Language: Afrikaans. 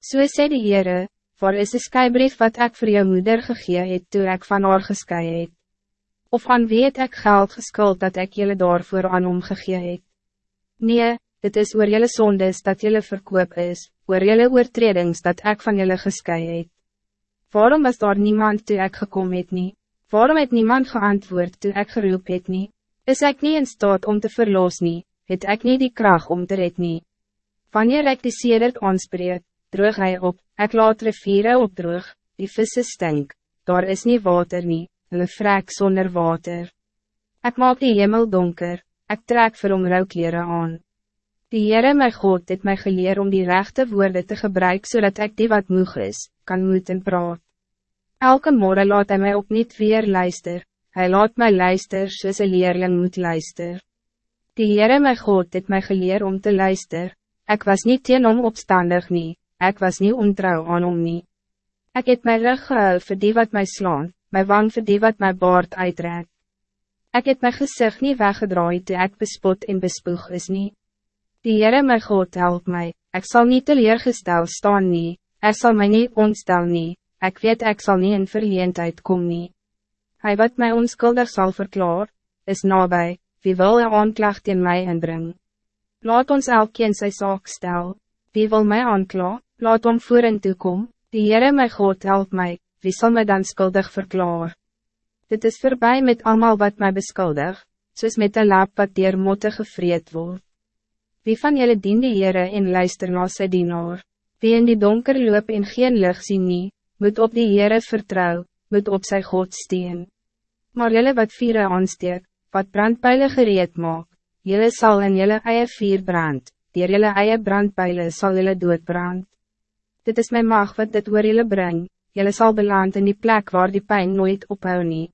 So sê die Heere, waar is de skybreef wat ik voor jou moeder gegee het toe ek van haar geskei het? Of aan wie het ek geld geskuld dat ik jullie daarvoor aan hom gegee het? Nee, dit is oor jullie zondes dat jullie verkoop is, oor jullie oortredings dat ik van jullie geskei het. Waarom was daar niemand toe ek gekom het nie? Waarom het niemand geantwoord toe ek geroep het nie? Is ek niet in staat om te verloos nie, het ek nie die kracht om te red nie? Wanneer ek die sedert aanspreek, droog hy op, ek laat riviere opdroog, die visse stink, daar is niet water nie, hulle vrek zonder water. Ik maak die hemel donker, ik trek vir hom rouwkleren aan. Die Heere my God het mij geleerd om die rechte woorden te gebruiken zodat ik die wat moeg is, kan moeten praat. Elke morgen laat hij mij niet weer luister, hij laat mij luister soos een leerling moet luister. Die Heere my God het mij geleerd om te luister, ik was niet teen om opstandig nie, ik was niet ontrouw aan om nie. Ik het my rug gehou vir die wat mij slaan, my wang vir die wat my baard uitrek. Ik het my gezicht niet weggedraaid toe ek bespot en bespoeg is nie. Die Heere my God help mij, ik zal niet teleurgestel staan nie, ek sal my nie ontstel nie, ek weet ek sal nie in verleendheid kom nie. Hy wat mij onskuldig zal verklaar, is nabij, wie wil een aanklacht in mij inbring. Laat ons elkeen sy saak stel, wie wil mij aanklaar? Laat om voor en toekom, die Heere my God help mij, wie zal mij dan schuldig verklaar? Dit is voorbij met allemaal wat mij beskuldig, soos met de lap wat dier motte gevreed word. Wie van jullie dien die Heere en luister na sy dienaar? Wie in die donker loop en geen lucht sien nie, moet op die Heere vertrouw, moet op sy God steen. Maar jullie wat vieren aansteek, wat brandpijlen gereed maak, jullie zal in jullie eie vier brand, dier jullie eie brandpijlen zal jullie doodbrand dit is mijn mag wat dit oor julle bring, julle sal beland in die plek waar die pijn nooit ophou nie.